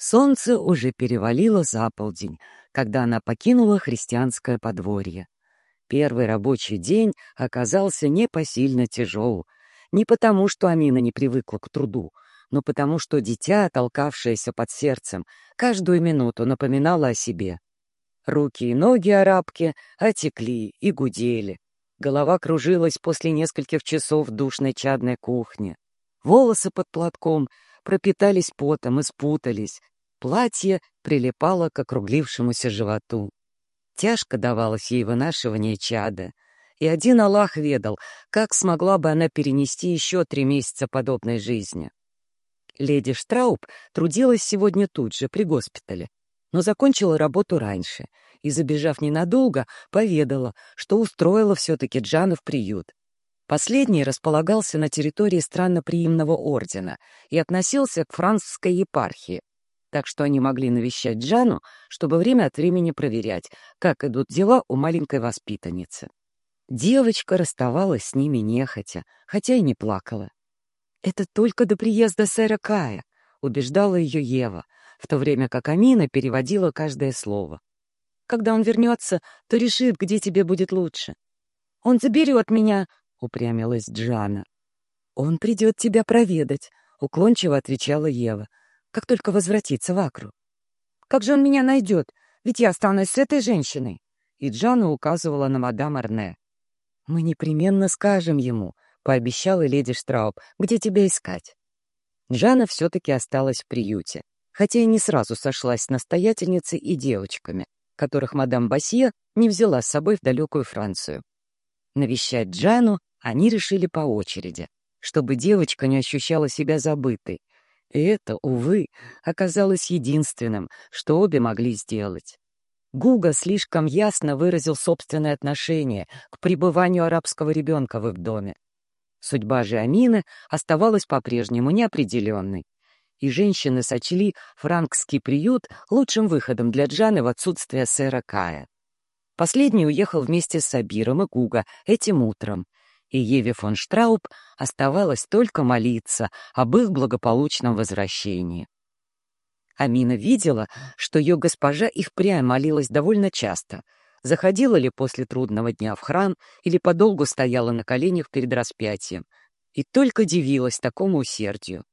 Солнце уже перевалило за полдень, когда она покинула христианское подворье. Первый рабочий день оказался непосильно тяжел. Не потому, что Амина не привыкла к труду, но потому, что дитя, толкавшееся под сердцем, каждую минуту напоминало о себе. Руки и ноги арабки отекли и гудели. Голова кружилась после нескольких часов душной чадной кухне. Волосы под платком пропитались потом и спутались. Платье прилипало к округлившемуся животу. Тяжко давалось ей вынашивание чада, и один Аллах ведал, как смогла бы она перенести еще три месяца подобной жизни. Леди Штрауб трудилась сегодня тут же, при госпитале, но закончила работу раньше и, забежав ненадолго, поведала, что устроила все-таки Джана в приют. Последний располагался на территории странноприимного ордена и относился к французской епархии, так что они могли навещать Джану, чтобы время от времени проверять, как идут дела у маленькой воспитанницы. Девочка расставалась с ними нехотя, хотя и не плакала. «Это только до приезда сэра Кая», — убеждала ее Ева, в то время как Амина переводила каждое слово. «Когда он вернется, то решит, где тебе будет лучше. Он заберет меня — упрямилась Джана. «Он придет тебя проведать», — уклончиво отвечала Ева, «как только возвратится в Акру». «Как же он меня найдет? Ведь я останусь с этой женщиной». И Джана указывала на мадам Арне. «Мы непременно скажем ему», — пообещала леди Штрауб, «где тебя искать». Джана все-таки осталась в приюте, хотя и не сразу сошлась с настоятельницей и девочками, которых мадам Басье не взяла с собой в далекую Францию. Навещать Джану они решили по очереди, чтобы девочка не ощущала себя забытой. И это, увы, оказалось единственным, что обе могли сделать. Гуга слишком ясно выразил собственное отношение к пребыванию арабского ребенка в их доме. Судьба же Амины оставалась по-прежнему неопределенной, и женщины сочли франкский приют лучшим выходом для Джаны в отсутствие сэра Кая. Последний уехал вместе с Сабиром и Гуга этим утром, и Еве фон Штрауб оставалось только молиться об их благополучном возвращении. Амина видела, что ее госпожа их прям молилась довольно часто. Заходила ли после трудного дня в храм или подолгу стояла на коленях перед распятием. И только дивилась такому усердию.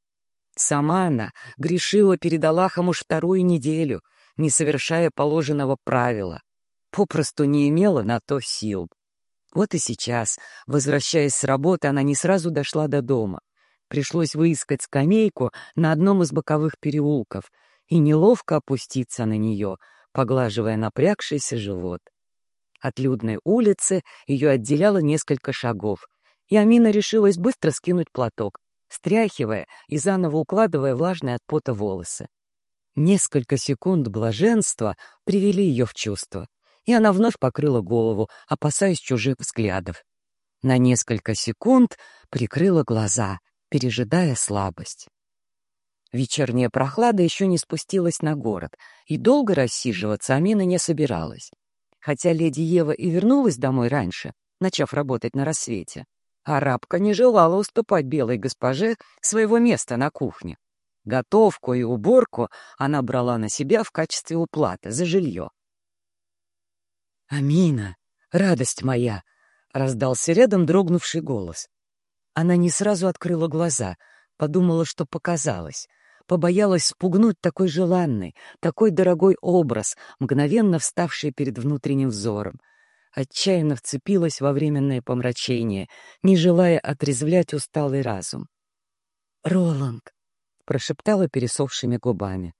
Сама она грешила перед Аллахом уж вторую неделю, не совершая положенного правила. Попросту не имела на то сил. Вот и сейчас, возвращаясь с работы, она не сразу дошла до дома. Пришлось выискать скамейку на одном из боковых переулков и неловко опуститься на нее, поглаживая напрягшийся живот. От людной улицы ее отделяло несколько шагов, и Амина решилась быстро скинуть платок, стряхивая и заново укладывая влажные от пота волосы. Несколько секунд блаженства привели ее в чувство и она вновь покрыла голову, опасаясь чужих взглядов. На несколько секунд прикрыла глаза, пережидая слабость. Вечерняя прохлада еще не спустилась на город, и долго рассиживаться Амина не собиралась. Хотя леди Ева и вернулась домой раньше, начав работать на рассвете, арабка не желала уступать белой госпоже своего места на кухне. Готовку и уборку она брала на себя в качестве уплаты за жилье. «Амина, радость моя!» — раздался рядом дрогнувший голос. Она не сразу открыла глаза, подумала, что показалось. Побоялась спугнуть такой желанный, такой дорогой образ, мгновенно вставший перед внутренним взором. Отчаянно вцепилась во временное помрачение, не желая отрезвлять усталый разум. «Роланд!» — прошептала пересохшими губами.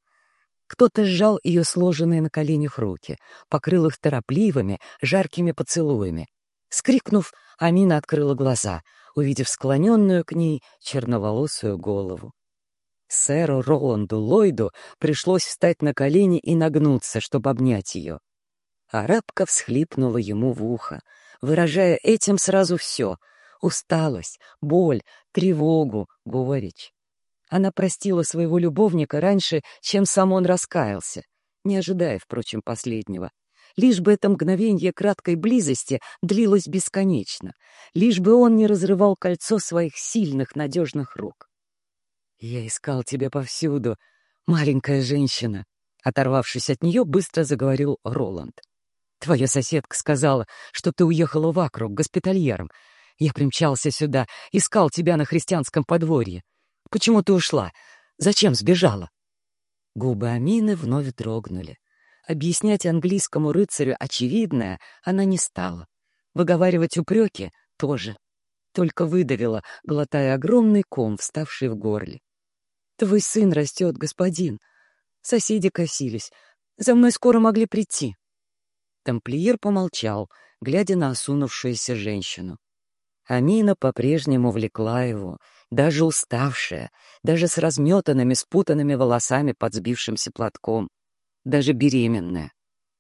Кто-то сжал ее сложенные на коленях руки, покрыл их торопливыми, жаркими поцелуями. Скрикнув, Амина открыла глаза, увидев склоненную к ней черноволосую голову. Сэру Роланду Ллойду пришлось встать на колени и нагнуться, чтобы обнять ее. Арабка всхлипнула ему в ухо, выражая этим сразу все — усталость, боль, тревогу, горечь. Она простила своего любовника раньше, чем сам он раскаялся, не ожидая, впрочем, последнего. Лишь бы это мгновенье краткой близости длилось бесконечно, лишь бы он не разрывал кольцо своих сильных, надежных рук. «Я искал тебя повсюду», — Маленькая женщина. Оторвавшись от нее, быстро заговорил Роланд. Твоя соседка сказала, что ты уехала в Акру к госпитальерам. Я примчался сюда, искал тебя на христианском подворье. Почему ты ушла? Зачем сбежала?» Губы Амины вновь дрогнули. Объяснять английскому рыцарю очевидное она не стала. Выговаривать упреки тоже. Только выдавила, глотая огромный ком, вставший в горле. «Твой сын растет, господин. Соседи косились. За мной скоро могли прийти». Тамплиер помолчал, глядя на осунувшуюся женщину. Амина по-прежнему влекла его, даже уставшая, даже с разметанными, спутанными волосами под сбившимся платком, даже беременная.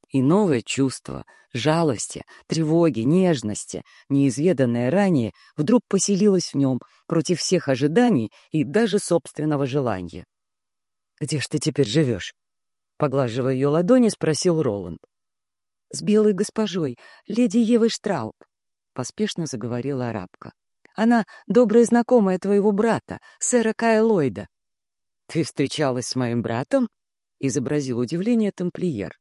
И новое чувство, жалости, тревоги, нежности, неизведанное ранее, вдруг поселилось в нем против всех ожиданий и даже собственного желания. «Где ж ты теперь живешь?» Поглаживая ее ладони, спросил Роланд с белой госпожой, леди Евой Штрауб», — поспешно заговорила арабка. «Она добрая знакомая твоего брата, сэра Кая Ллойда». «Ты встречалась с моим братом?» — изобразил удивление тамплиер.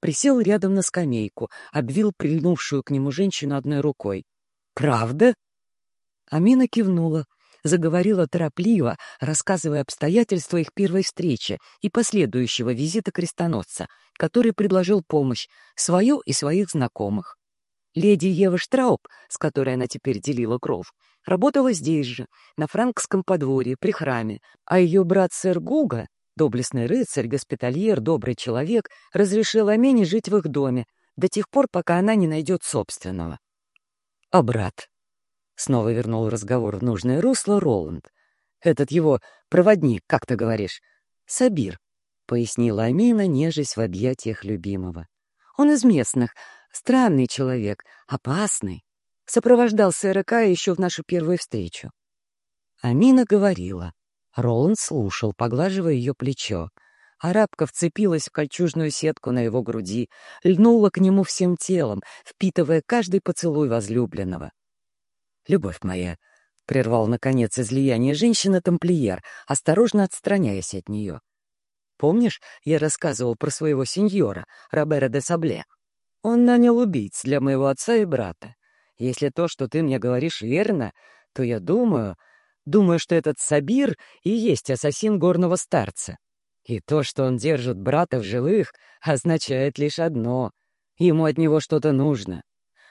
Присел рядом на скамейку, обвил прильнувшую к нему женщину одной рукой. «Правда?» Амина кивнула, заговорила торопливо, рассказывая обстоятельства их первой встречи и последующего визита крестоносца, который предложил помощь, свою и своих знакомых. Леди Ева Штрауб, с которой она теперь делила кров, работала здесь же, на франкском подворье, при храме, а ее брат сэр Гуга, доблестный рыцарь, госпитальер, добрый человек, разрешил Амине жить в их доме до тех пор, пока она не найдет собственного. А брат? Снова вернул разговор в нужное русло Роланд. Этот его проводник, как ты говоришь, Сабир, — пояснила Амина, нежесть в объятиях любимого. «Он из местных, странный человек, опасный. Сопровождал сэра Кая еще в нашу первую встречу». Амина говорила. Роланд слушал, поглаживая ее плечо. Арабка вцепилась в кольчужную сетку на его груди, льнула к нему всем телом, впитывая каждый поцелуй возлюбленного. «Любовь моя», — прервал, наконец, излияние женщины-тамплиер, осторожно отстраняясь от нее. Помнишь, я рассказывал про своего сеньора, Робера де Сабле? Он нанял убийц для моего отца и брата. Если то, что ты мне говоришь, верно, то я думаю, думаю, что этот Сабир и есть ассасин горного старца. И то, что он держит брата в живых, означает лишь одно — ему от него что-то нужно.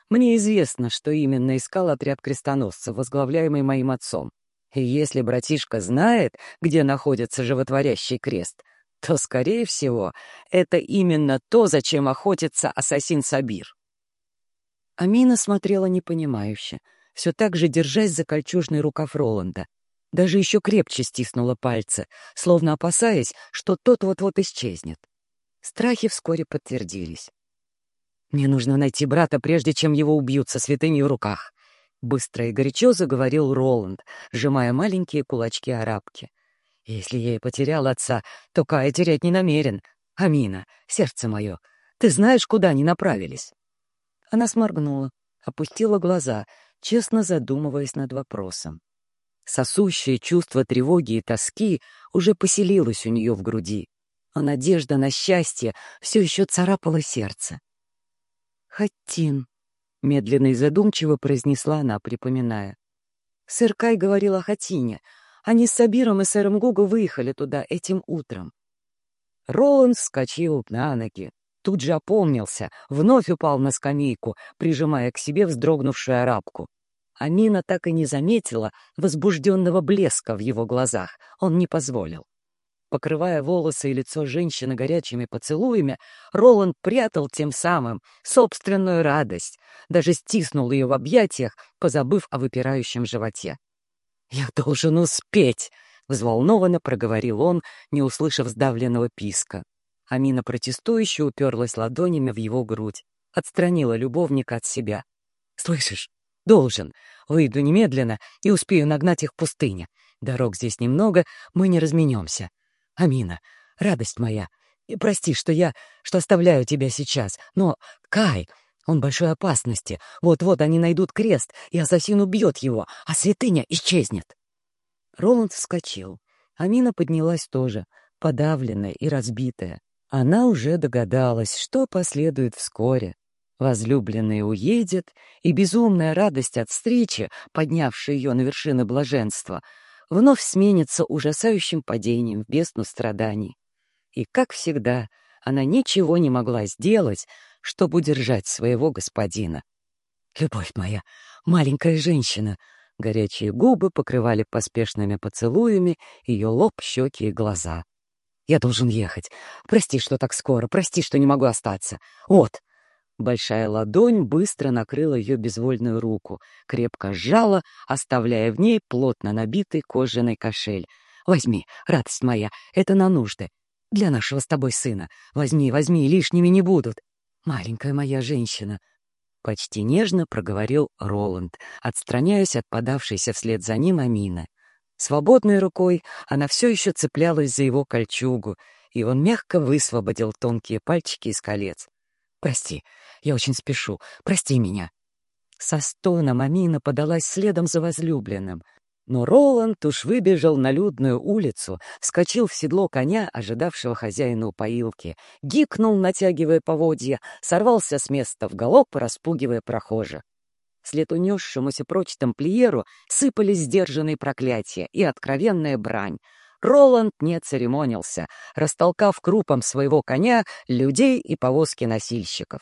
Мне известно, что именно искал отряд крестоносцев, возглавляемый моим отцом. И если братишка знает, где находится животворящий крест, то, скорее всего, это именно то, зачем охотится ассасин Сабир. Амина смотрела непонимающе, все так же держась за кольчужный рукав Роланда. Даже еще крепче стиснула пальцы, словно опасаясь, что тот вот-вот исчезнет. Страхи вскоре подтвердились. «Мне нужно найти брата, прежде чем его убьют со святыми в руках», — быстро и горячо заговорил Роланд, сжимая маленькие кулачки арабки. Если я и потерял отца, то Кая терять не намерен. Амина, сердце мое, ты знаешь, куда они направились?» Она сморгнула, опустила глаза, честно задумываясь над вопросом. Сосущее чувство тревоги и тоски уже поселилось у нее в груди, а надежда на счастье все еще царапала сердце. «Хаттин», — медленно и задумчиво произнесла она, припоминая. «Сэр Кай говорил о Хатине, они с Сабиром и сэром Гугу выехали туда этим утром. Роланд вскочил на ноги, тут же опомнился, вновь упал на скамейку, прижимая к себе вздрогнувшую арабку. Амина так и не заметила возбужденного блеска в его глазах. Он не позволил. Покрывая волосы и лицо женщины горячими поцелуями, Роланд прятал тем самым собственную радость, даже стиснул ее в объятиях, позабыв о выпирающем животе. «Я должен успеть!» — взволнованно проговорил он, не услышав сдавленного писка. Амина протестующе уперлась ладонями в его грудь, отстранила любовника от себя. «Слышишь? Должен. Выйду немедленно и успею нагнать их в пустыне. Дорог здесь немного, мы не разменемся. Амина, радость моя, и прости, что я, что оставляю тебя сейчас, но, Кай, он большой опасности. Вот-вот они найдут крест, и ассасин убьет его, а святыня исчезнет. Роланд вскочил. Амина поднялась тоже. подавленная и разбитая. Она уже догадалась, что последует вскоре. Возлюбленный уедет, и безумная радость от встречи, поднявшая ее на вершины блаженства, вновь сменится ужасающим падением в бездну страданий. И, как всегда, она ничего не могла сделать, чтобы удержать своего господина. «Любовь моя, маленькая женщина!» Горячие губы покрывали поспешными поцелуями ее лоб, щеки и глаза. «Я должен ехать. Прости, что так скоро. Прости, что не могу остаться. Вот!» Большая ладонь быстро накрыла ее безвольную руку, крепко сжала, оставляя в ней плотно набитый кожаный кошель. «Возьми, радость моя, это на нужды. Для нашего с тобой сына. Возьми, возьми, лишними не будут. Маленькая моя женщина, — почти нежно проговорил Роланд, отстраняясь от подавшейся вслед за ним Амина. Свободной рукой она все еще цеплялась за его кольчугу, и он мягко высвободил тонкие пальчики из колец. «Прости, я очень спешу. Прости меня». Со стоном Амина подалась следом за возлюбленным. Но Роланд уж выбежал на людную улицу, вскочил в седло коня, ожидавшего хозяина у поилки, гикнул, натягивая поводья, сорвался с места в галоп, распугивая прохожих. След унесшемуся прочь тамплиеру сыпались сдержанные проклятия и откровенная брань. Роланд не церемонился, растолкав крупом своего коня людей и повозки носильщиков.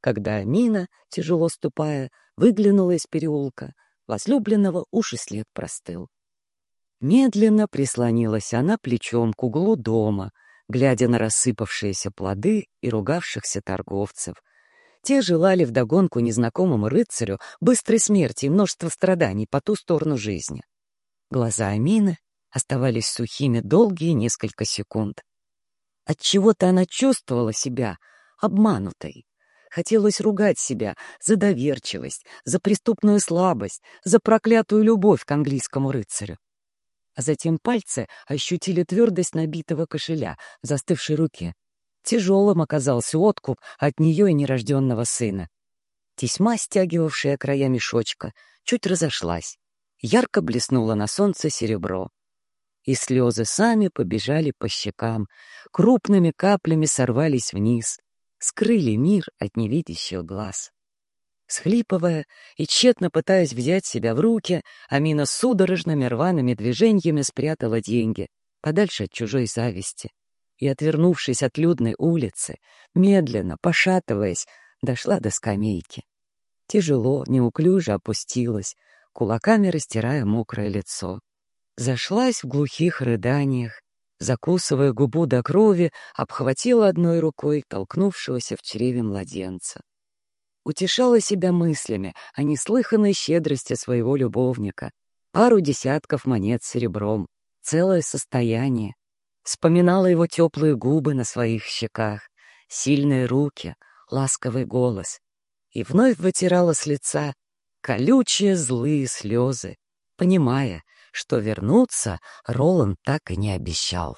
Когда Амина, тяжело ступая, выглянула из переулка — Возлюбленного уж и след простыл. Медленно прислонилась она плечом к углу дома, глядя на рассыпавшиеся плоды и ругавшихся торговцев. Те желали вдогонку незнакомому рыцарю быстрой смерти и множества страданий по ту сторону жизни. Глаза Амины оставались сухими долгие несколько секунд. Отчего-то она чувствовала себя обманутой, Хотелось ругать себя за доверчивость, за преступную слабость, за проклятую любовь к английскому рыцарю. А затем пальцы ощутили твердость набитого кошеля в застывшей руке. Тяжелым оказался откуп от нее и нерожденного сына. Тесьма, стягивавшая края мешочка, чуть разошлась. Ярко блеснуло на солнце серебро. И слезы сами побежали по щекам, крупными каплями сорвались вниз — скрыли мир от невидящих глаз. Схлипывая и тщетно пытаясь взять себя в руки, Амина судорожными рваными движениями спрятала деньги подальше от чужой зависти и, отвернувшись от людной улицы, медленно, пошатываясь, дошла до скамейки. Тяжело, неуклюже опустилась, кулаками растирая мокрое лицо. Зашлась в глухих рыданиях, закусывая губу до крови, обхватила одной рукой толкнувшегося в чреве младенца. Утешала себя мыслями о неслыханной щедрости своего любовника, пару десятков монет серебром, целое состояние. Вспоминала его теплые губы на своих щеках, сильные руки, ласковый голос. И вновь вытирала с лица колючие злые слезы, понимая, что вернуться Роланд так и не обещал.